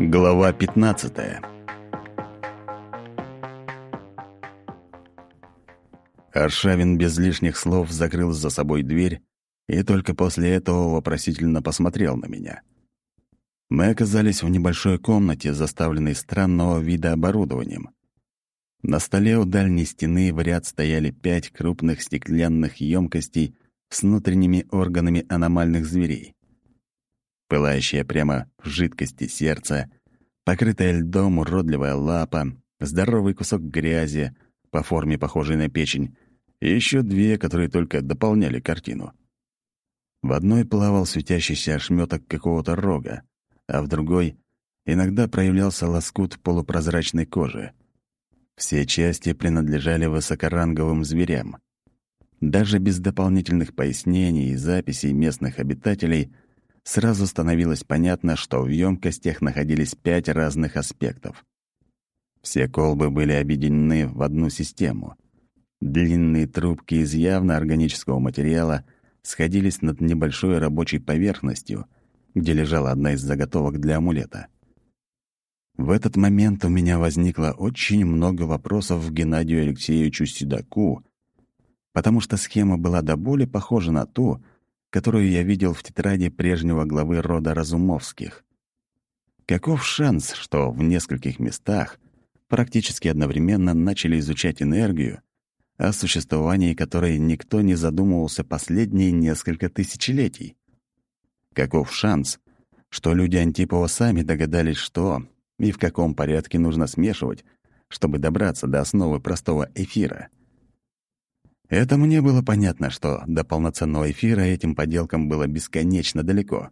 Глава 15 Аршавин без лишних слов закрыл за собой дверь и только после этого вопросительно посмотрел на меня. Мы оказались в небольшой комнате, заставленной странного вида оборудованием. На столе у дальней стены в ряд стояли пять крупных стеклянных емкостей с внутренними органами аномальных зверей пылающее прямо в жидкости сердце, покрытая льдом уродливая лапа, здоровый кусок грязи, по форме похожий на печень, и еще две, которые только дополняли картину. В одной плавал светящийся ошметок какого-то рога, а в другой иногда проявлялся лоскут полупрозрачной кожи. Все части принадлежали высокоранговым зверям. Даже без дополнительных пояснений и записей местных обитателей — сразу становилось понятно, что в емкостях находились пять разных аспектов. Все колбы были объединены в одну систему. Длинные трубки из явно органического материала сходились над небольшой рабочей поверхностью, где лежала одна из заготовок для амулета. В этот момент у меня возникло очень много вопросов к Геннадию Алексеевичу Седаку, потому что схема была до боли похожа на ту, которую я видел в тетради прежнего главы рода Разумовских. Каков шанс, что в нескольких местах практически одновременно начали изучать энергию, о существовании которой никто не задумывался последние несколько тысячелетий? Каков шанс, что люди Антипова сами догадались, что и в каком порядке нужно смешивать, чтобы добраться до основы простого эфира? Это мне было понятно, что до полноценного эфира этим поделкам было бесконечно далеко.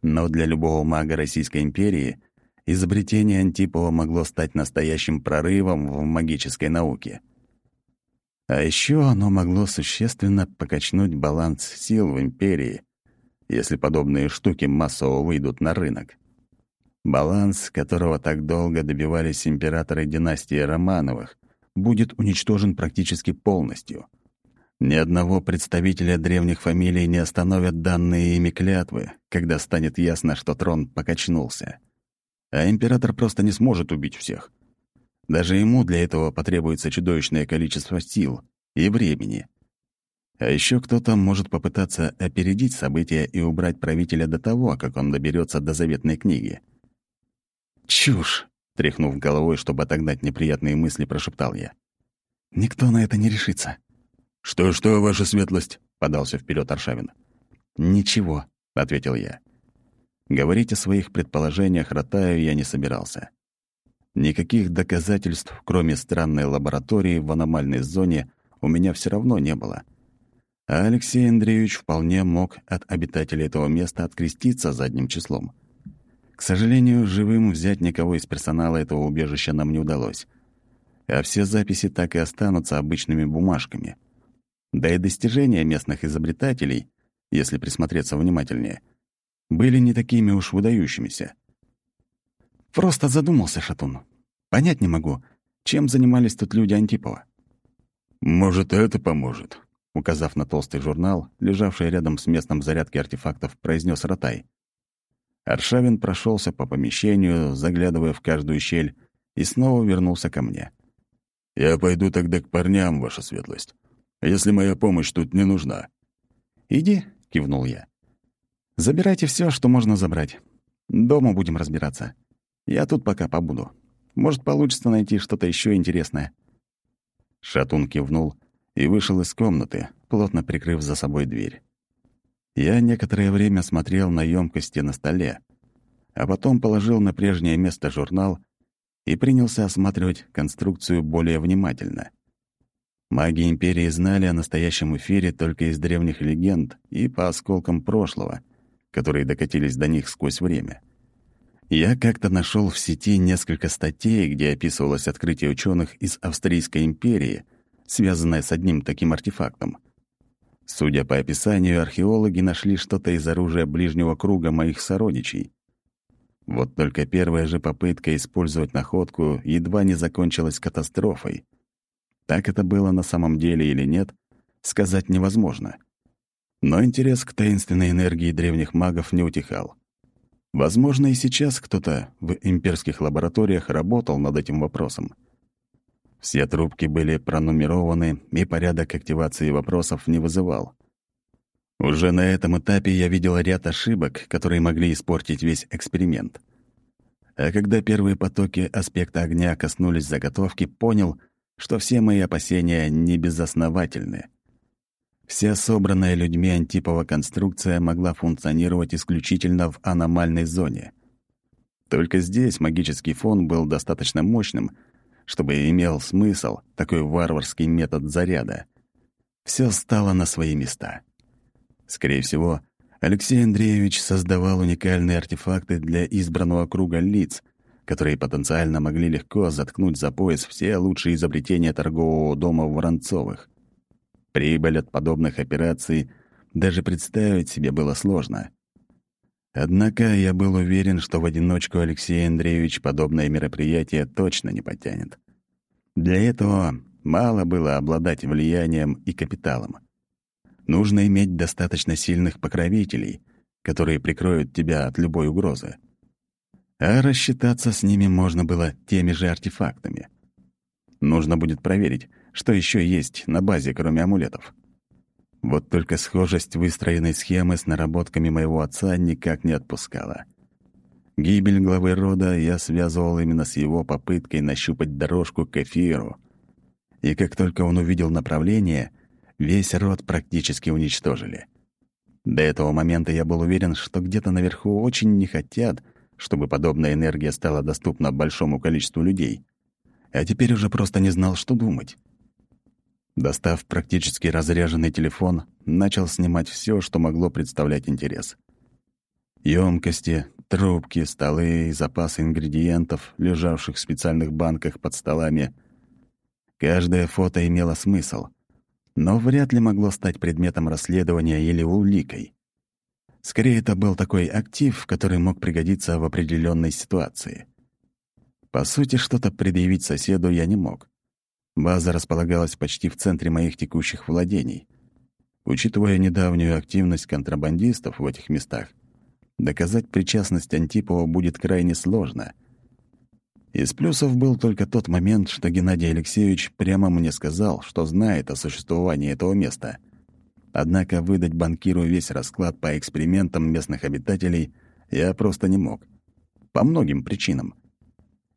Но для любого мага Российской империи изобретение Антипова могло стать настоящим прорывом в магической науке. А еще оно могло существенно покачнуть баланс сил в империи, если подобные штуки массово выйдут на рынок. Баланс, которого так долго добивались императоры династии Романовых, будет уничтожен практически полностью — ни одного представителя древних фамилий не остановят данные ими клятвы, когда станет ясно, что трон покачнулся. А император просто не сможет убить всех. Даже ему для этого потребуется чудовищное количество сил и времени. А еще кто-то может попытаться опередить события и убрать правителя до того, как он доберется до заветной книги. «Чушь!» — тряхнув головой, чтобы отогнать неприятные мысли, прошептал я. «Никто на это не решится. «Что-что, ваша светлость?» — подался вперед Аршавин. «Ничего», — ответил я. Говорить о своих предположениях Ротаю я не собирался. Никаких доказательств, кроме странной лаборатории в аномальной зоне, у меня все равно не было. А Алексей Андреевич вполне мог от обитателей этого места откреститься задним числом. К сожалению, живым взять никого из персонала этого убежища нам не удалось. А все записи так и останутся обычными бумажками — да и достижения местных изобретателей, если присмотреться внимательнее, были не такими уж выдающимися. Просто задумался, Шатун. Понять не могу, чем занимались тут люди Антипова. «Может, это поможет», — указав на толстый журнал, лежавший рядом с местом зарядки артефактов, произнес Ротай. Аршавин прошелся по помещению, заглядывая в каждую щель, и снова вернулся ко мне. «Я пойду тогда к парням, ваша светлость если моя помощь тут не нужна?» «Иди», — кивнул я. «Забирайте все, что можно забрать. Дома будем разбираться. Я тут пока побуду. Может, получится найти что-то еще интересное». Шатун кивнул и вышел из комнаты, плотно прикрыв за собой дверь. Я некоторое время смотрел на емкости на столе, а потом положил на прежнее место журнал и принялся осматривать конструкцию более внимательно — Маги Империи знали о настоящем эфире только из древних легенд и по осколкам прошлого, которые докатились до них сквозь время. Я как-то нашел в сети несколько статей, где описывалось открытие ученых из Австрийской империи, связанное с одним таким артефактом. Судя по описанию, археологи нашли что-то из оружия ближнего круга моих сородичей. Вот только первая же попытка использовать находку едва не закончилась катастрофой — так это было на самом деле или нет, сказать невозможно. Но интерес к таинственной энергии древних магов не утихал. Возможно, и сейчас кто-то в имперских лабораториях работал над этим вопросом. Все трубки были пронумерованы, и порядок активации вопросов не вызывал. Уже на этом этапе я видел ряд ошибок, которые могли испортить весь эксперимент. А когда первые потоки аспекта огня коснулись заготовки, понял, что все мои опасения не безосновательны. Вся собранная людьми антипова конструкция могла функционировать исключительно в аномальной зоне. Только здесь магический фон был достаточно мощным, чтобы имел смысл такой варварский метод заряда. Все стало на свои места. Скорее всего, Алексей Андреевич создавал уникальные артефакты для избранного круга лиц, которые потенциально могли легко заткнуть за пояс все лучшие изобретения торгового дома Воронцовых. Прибыль от подобных операций даже представить себе было сложно. Однако я был уверен, что в одиночку Алексей Андреевич подобное мероприятие точно не потянет. Для этого мало было обладать влиянием и капиталом. Нужно иметь достаточно сильных покровителей, которые прикроют тебя от любой угрозы. А рассчитаться с ними можно было теми же артефактами. Нужно будет проверить, что еще есть на базе, кроме амулетов. Вот только схожесть выстроенной схемы с наработками моего отца никак не отпускала. Гибель главы рода я связывал именно с его попыткой нащупать дорожку к эфиру. И как только он увидел направление — Весь род практически уничтожили. До этого момента я был уверен, что где-то наверху очень не хотят, чтобы подобная энергия стала доступна большому количеству людей. А теперь уже просто не знал, что думать. Достав практически разряженный телефон, начал снимать все, что могло представлять интерес. Емкости, трубки, столы запасы ингредиентов, лежавших в специальных банках под столами. Каждое фото имело смысл — но вряд ли могло стать предметом расследования или уликой. Скорее, это был такой актив, который мог пригодиться в определенной ситуации. По сути, что-то предъявить соседу я не мог. База располагалась почти в центре моих текущих владений. Учитывая недавнюю активность контрабандистов в этих местах, доказать причастность Антипова будет крайне сложно — из плюсов был только тот момент, что Геннадий Алексеевич прямо мне сказал, что знает о существовании этого места. Однако выдать банкиру весь расклад по экспериментам местных обитателей я просто не мог. По многим причинам.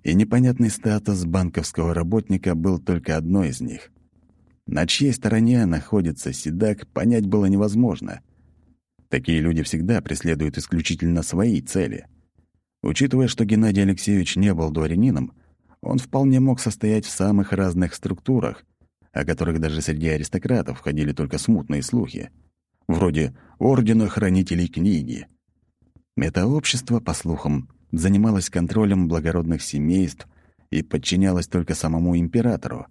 И непонятный статус банковского работника был только одной из них. На чьей стороне находится Седак, понять было невозможно. Такие люди всегда преследуют исключительно свои цели — Учитывая, что Геннадий Алексеевич не был дворянином, он вполне мог состоять в самых разных структурах, о которых даже среди аристократов ходили только смутные слухи, вроде Ордена Хранителей Книги. Это общество, по слухам, занималось контролем благородных семейств и подчинялось только самому императору.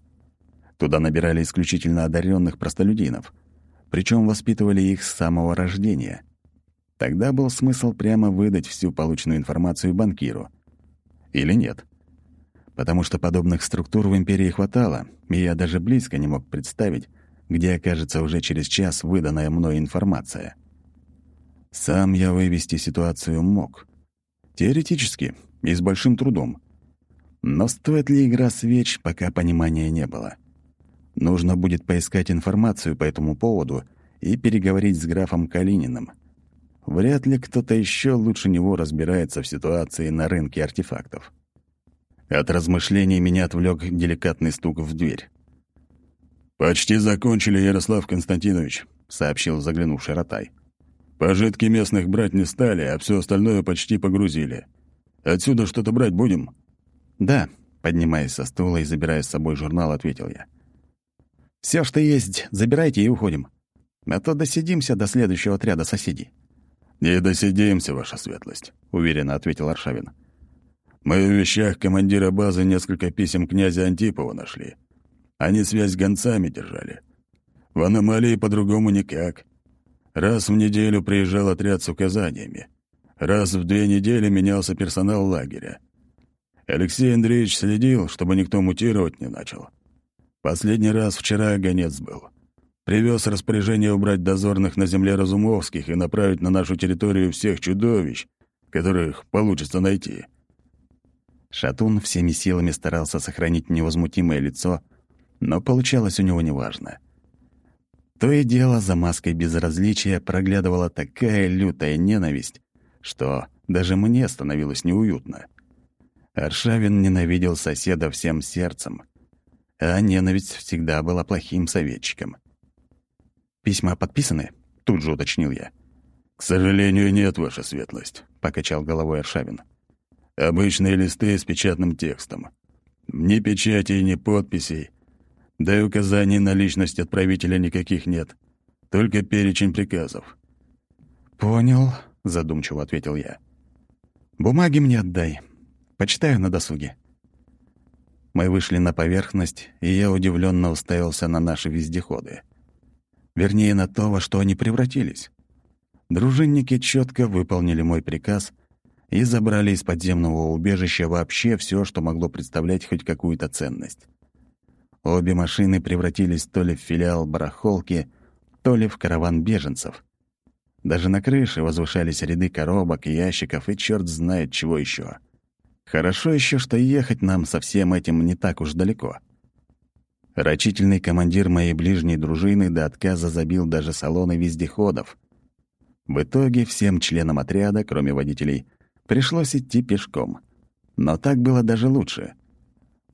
Туда набирали исключительно одаренных простолюдинов, причем воспитывали их с самого рождения — Тогда был смысл прямо выдать всю полученную информацию банкиру. Или нет? Потому что подобных структур в империи хватало, и я даже близко не мог представить, где окажется уже через час выданная мной информация. Сам я вывести ситуацию мог. Теоретически, и с большим трудом. Но стоит ли игра свеч, пока понимания не было. Нужно будет поискать информацию по этому поводу и переговорить с графом Калининым — Вряд ли кто-то еще лучше него разбирается в ситуации на рынке артефактов. От размышлений меня отвлек деликатный стук в дверь. «Почти закончили, Ярослав Константинович», — сообщил заглянувший Ротай. «Пожитки местных брать не стали, а все остальное почти погрузили. Отсюда что-то брать будем?» «Да», — поднимаясь со стула и забирая с собой журнал, ответил я. «Все, что есть, забирайте и уходим. А то досидимся до следующего отряда соседей». «Не досидимся, ваша светлость», — уверенно ответил Аршавин. «Мы в вещах командира базы несколько писем князя Антипова нашли. Они связь с гонцами держали. В аномалии по-другому никак. Раз в неделю приезжал отряд с указаниями. Раз в две недели менялся персонал лагеря. Алексей Андреевич следил, чтобы никто мутировать не начал. Последний раз вчера гонец был. Привез распоряжение убрать дозорных на земле Разумовских и направить на нашу территорию всех чудовищ, которых получится найти». Шатун всеми силами старался сохранить невозмутимое лицо, но получалось у него неважно. То и дело за маской безразличия проглядывала такая лютая ненависть, что даже мне становилось неуютно. Аршавин ненавидел соседа всем сердцем, а ненависть всегда была плохим советчиком. «Письма подписаны?» — тут же уточнил я. «К сожалению, нет, ваша светлость», — покачал головой Аршавин. «Обычные листы с печатным текстом. Ни печати, ни подписей. Да и указаний на личность отправителя никаких нет. Только перечень приказов». «Понял», — задумчиво ответил я. «Бумаги мне отдай. Почитаю на досуге». Мы вышли на поверхность, и я удивленно уставился на наши вездеходы. Вернее, на то, во что они превратились. Дружинники четко выполнили мой приказ и забрали из подземного убежища вообще все, что могло представлять хоть какую-то ценность. Обе машины превратились то ли в филиал барахолки, то ли в караван беженцев. Даже на крыше возвышались ряды коробок, ящиков и черт знает чего еще. Хорошо еще, что ехать нам со всем этим не так уж далеко. Рачительный командир моей ближней дружины до отказа забил даже салоны вездеходов. В итоге всем членам отряда, кроме водителей, пришлось идти пешком. Но так было даже лучше —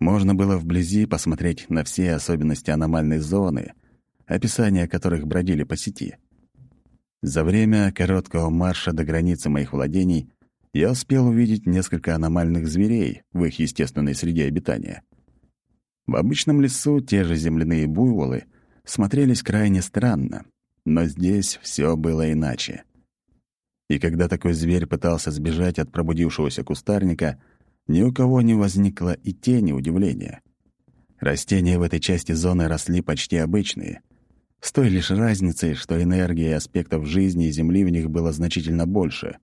можно было вблизи посмотреть на все особенности аномальной зоны, описания которых бродили по сети. За время короткого марша до границы моих владений я успел увидеть несколько аномальных зверей в их естественной среде обитания. В обычном лесу те же земляные буйволы смотрелись крайне странно, но здесь все было иначе. И когда такой зверь пытался сбежать от пробудившегося кустарника — ни у кого не возникло и тени удивления. Растения в этой части зоны росли почти обычные, с той лишь разницей, что энергии и аспектов жизни Земли в них было значительно больше.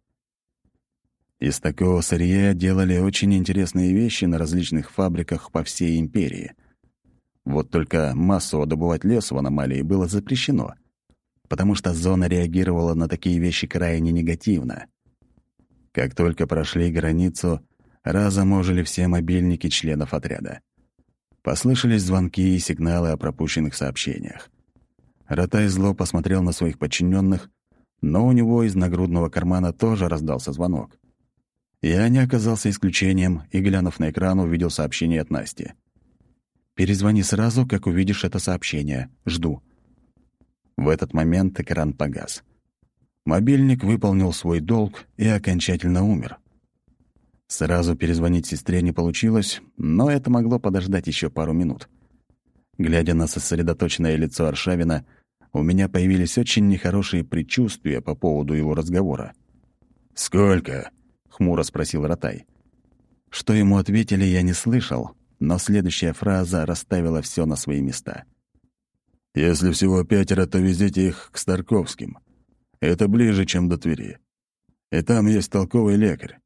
Из такого сырья делали очень интересные вещи на различных фабриках по всей империи. Вот только массово добывать лес в аномалии было запрещено, потому что зона реагировала на такие вещи крайне негативно. Как только прошли границу, разом ожили все мобильники членов отряда. Послышались звонки и сигналы о пропущенных сообщениях. Ротай зло посмотрел на своих подчиненных, но у него из нагрудного кармана тоже раздался звонок. Я не оказался исключением и, глянув на экран, увидел сообщение от Насти. «Перезвони сразу, как увидишь это сообщение. Жду». В этот момент экран погас. Мобильник выполнил свой долг и окончательно умер. Сразу перезвонить сестре не получилось, но это могло подождать еще пару минут. Глядя на сосредоточенное лицо Аршавина, у меня появились очень нехорошие предчувствия по поводу его разговора. «Сколько?» — хмуро спросил Ротай. Что ему ответили, я не слышал, но следующая фраза расставила все на свои места. «Если всего пятеро, то везите их к Старковским. Это ближе, чем до Твери. И там есть толковый лекарь.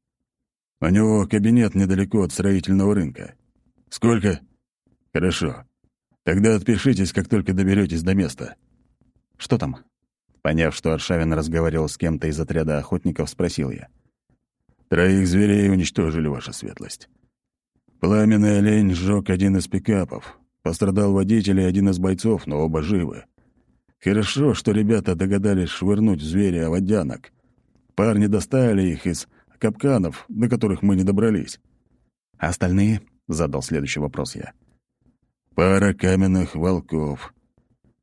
У него кабинет недалеко от строительного рынка. Сколько? Хорошо. Тогда отпишитесь, как только доберетесь до места. Что там? Поняв, что Аршавин разговаривал с кем-то из отряда охотников, спросил я. Троих зверей уничтожили, ваша светлость. Пламенный олень сжег один из пикапов. Пострадал водитель и один из бойцов, но оба живы. Хорошо, что ребята догадались швырнуть в зверя водянок. Парни достали их из капканов, до которых мы не добрались. А остальные?» — задал следующий вопрос я. «Пара каменных волков.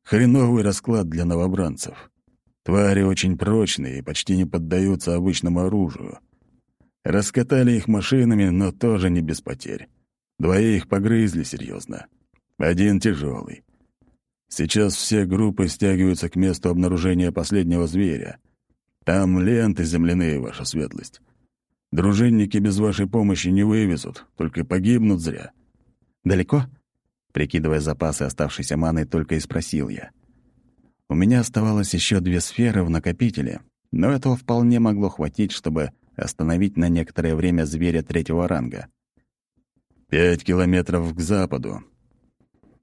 Хреновый расклад для новобранцев. Твари очень прочные и почти не поддаются обычному оружию. Раскатали их машинами, но тоже не без потерь. Двоих погрызли серьезно. Один тяжелый. Сейчас все группы стягиваются к месту обнаружения последнего зверя. Там ленты земляные, ваша светлость. Дружинники без вашей помощи не вывезут, только погибнут зря». «Далеко?» Прикидывая запасы оставшейся маны, только и спросил я. У меня оставалось еще две сферы в накопителе, но этого вполне могло хватить, чтобы остановить на некоторое время зверя третьего ранга. «Пять километров к западу.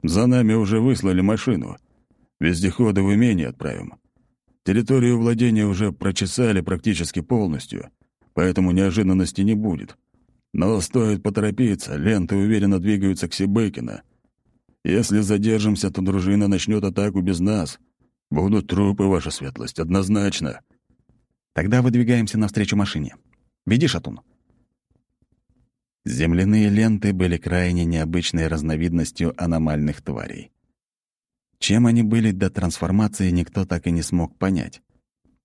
За нами уже выслали машину. Вездеходы в имение отправим. Территорию владения уже прочесали практически полностью. поэтому неожиданности не будет. Но стоит поторопиться, ленты уверенно двигаются к Сибыкино. Если задержимся, то дружина начнет атаку без нас. Будут трупы, ваша светлость, однозначно. Тогда выдвигаемся навстречу машине. Веди, Шатун. Земляные ленты были крайне необычной разновидностью аномальных тварей. Чем они были до трансформации, никто так и не смог понять.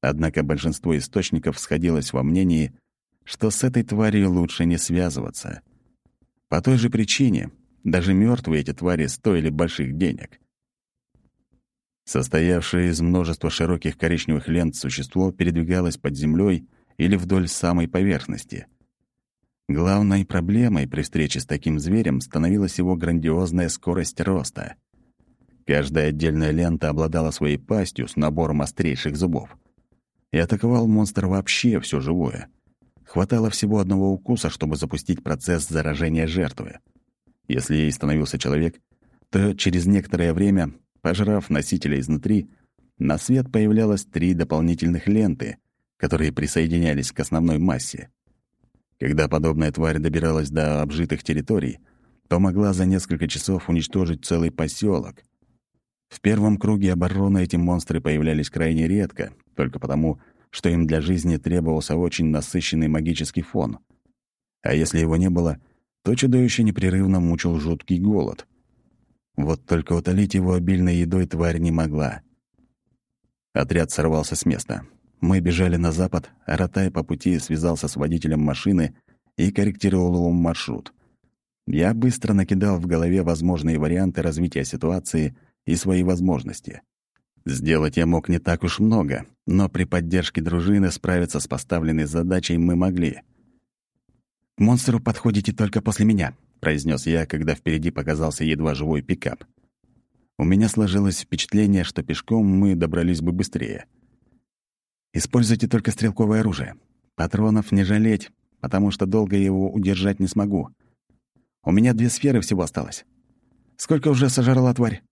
Однако большинство источников сходилось во мнении, что с этой тварью лучше не связываться. По той же причине даже мертвые эти твари стоили больших денег. Состоявшее из множества широких коричневых лент существо передвигалось под землей или вдоль самой поверхности. Главной проблемой при встрече с таким зверем становилась его грандиозная скорость роста. Каждая отдельная лента обладала своей пастью с набором острейших зубов. И атаковал монстр вообще все живое. Хватало всего одного укуса, чтобы запустить процесс заражения жертвы. Если ей становился человек, то через некоторое время, пожрав носителя изнутри, на свет появлялось три дополнительных ленты, которые присоединялись к основной массе. Когда подобная тварь добиралась до обжитых территорий, то могла за несколько часов уничтожить целый поселок. В первом круге обороны эти монстры появлялись крайне редко, только потому, что им для жизни требовался очень насыщенный магический фон. А если его не было, то чудовище непрерывно мучил жуткий голод. Вот только утолить его обильной едой тварь не могла. Отряд сорвался с места. Мы бежали на запад, а Ротай по пути связался с водителем машины и корректировал его маршрут. Я быстро накидал в голове возможные варианты развития ситуации и свои возможности. Сделать я мог не так уж много, но при поддержке дружины справиться с поставленной задачей мы могли. «К монстру подходите только после меня», — произнес я, когда впереди показался едва живой пикап. У меня сложилось впечатление, что пешком мы добрались бы быстрее — Используйте только стрелковое оружие. Патронов не жалеть, потому что долго я его удержать не смогу. У меня две сферы всего осталось. Сколько уже сожрала тварь?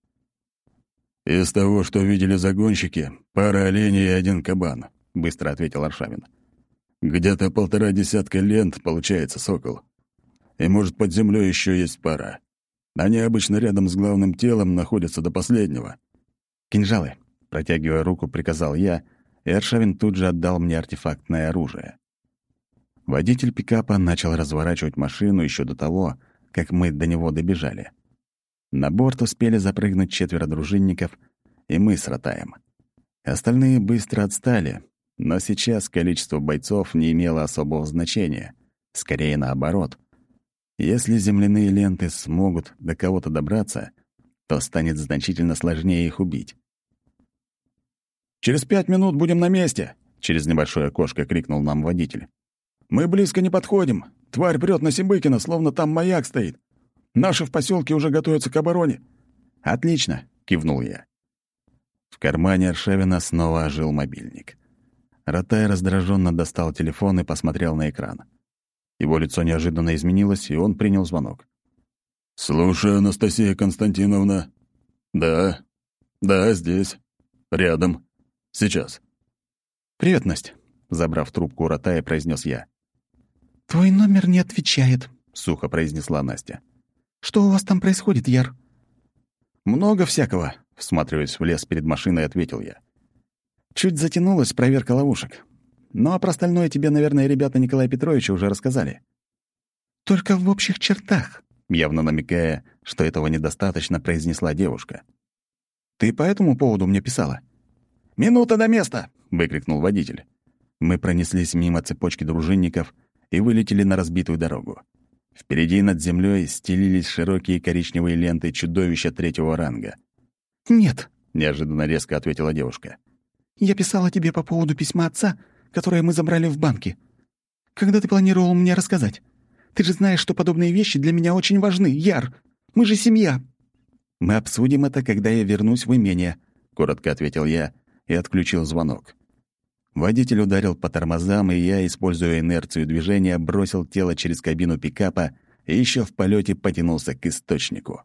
«Из того, что видели загонщики, пара оленей и один кабан», — быстро ответил Аршавин. «Где-то полтора десятка лент получается, сокол. И, может, под землей еще есть пара. Они обычно рядом с главным телом находятся до последнего». «Кинжалы», — протягивая руку, приказал я — и Аршавин тут же отдал мне артефактное оружие. Водитель пикапа начал разворачивать машину еще до того, как мы до него добежали. На борт успели запрыгнуть четверо дружинников, и мы с Ротаем. Остальные быстро отстали, но сейчас количество бойцов не имело особого значения. Скорее наоборот. Если земляные ленты смогут до кого-то добраться, то станет значительно сложнее их убить. «Через пять минут будем на месте!» — через небольшое окошко крикнул нам водитель. «Мы близко не подходим. Тварь прет на Симбыкина, словно там маяк стоит. Наши в поселке уже готовятся к обороне». «Отлично!» — кивнул я. В кармане Аршавина снова ожил мобильник. Ротай раздраженно достал телефон и посмотрел на экран. Его лицо неожиданно изменилось, и он принял звонок. «Слушаю, Анастасия Константиновна». «Да, да, здесь, рядом». Сейчас». «Привет, Настя», — забрав трубку у Ротая, произнес я. «Твой номер не отвечает», — сухо произнесла Настя. «Что у вас там происходит, Яр?» «Много всякого», — всматриваясь в лес перед машиной, ответил я. «Чуть затянулась проверка ловушек. Ну а про остальное тебе, наверное, ребята Николая Петровича уже рассказали». «Только в общих чертах», — явно намекая, что этого недостаточно, произнесла девушка. «Ты по этому поводу мне писала?» «Минута до места!» — выкрикнул водитель. Мы пронеслись мимо цепочки дружинников и вылетели на разбитую дорогу. Впереди над землей стелились широкие коричневые ленты чудовища третьего ранга. «Нет», — неожиданно резко ответила девушка. «Я писала тебе по поводу письма отца, которое мы забрали в банке. Когда ты планировал мне рассказать? Ты же знаешь, что подобные вещи для меня очень важны, Яр. Мы же семья». «Мы обсудим это, когда я вернусь в имение», — коротко ответил я и отключил звонок. Водитель ударил по тормозам, и я, используя инерцию движения, бросил тело через кабину пикапа и еще в полете потянулся к источнику.